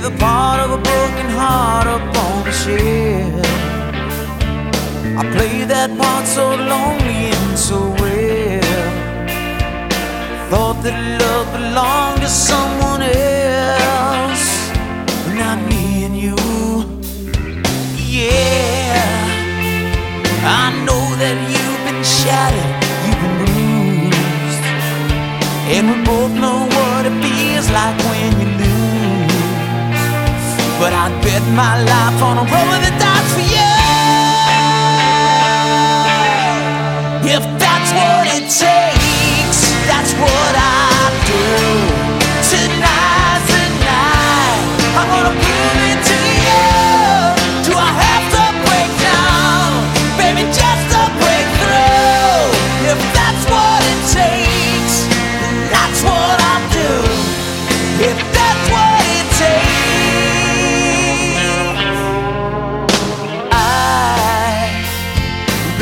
play the part of a broken heart up on the shelf. I played that part so lonely and so well. Thought that love belonged to someone else, not me and you. Yeah, I know that you've been shattered, you've been bruised, and we both know what it feels like when you lose. But I'd bet my life on a roll of the dice for you. If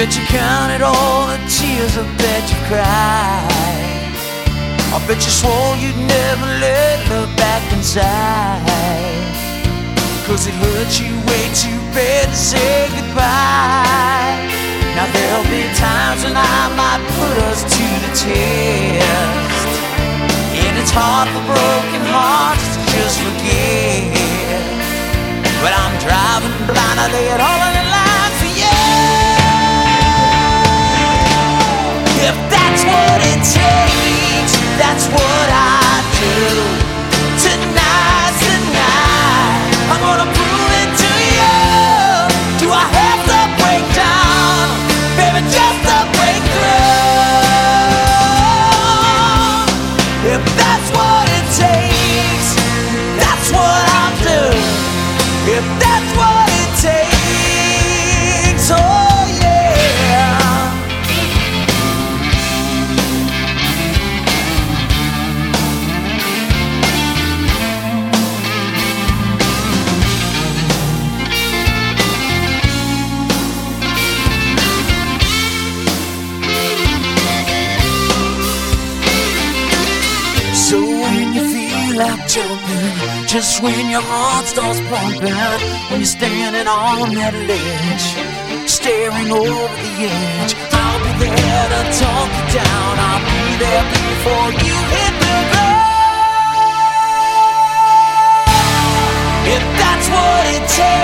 Bet you counted all the tears I bet you cried. I bet you swore you'd never let love back inside. Cause it hurt you way too bad to say goodbye. Now there'll be times when I might put us to the test. And it's hard for broken hearts to just forget. But I'm driving blind, I lay it all like jumping, just when your heart starts pumping, when you're standing on that ledge, staring over the edge, I'll be there to talk you down. I'll be there before you hit the ground. If that's what it takes,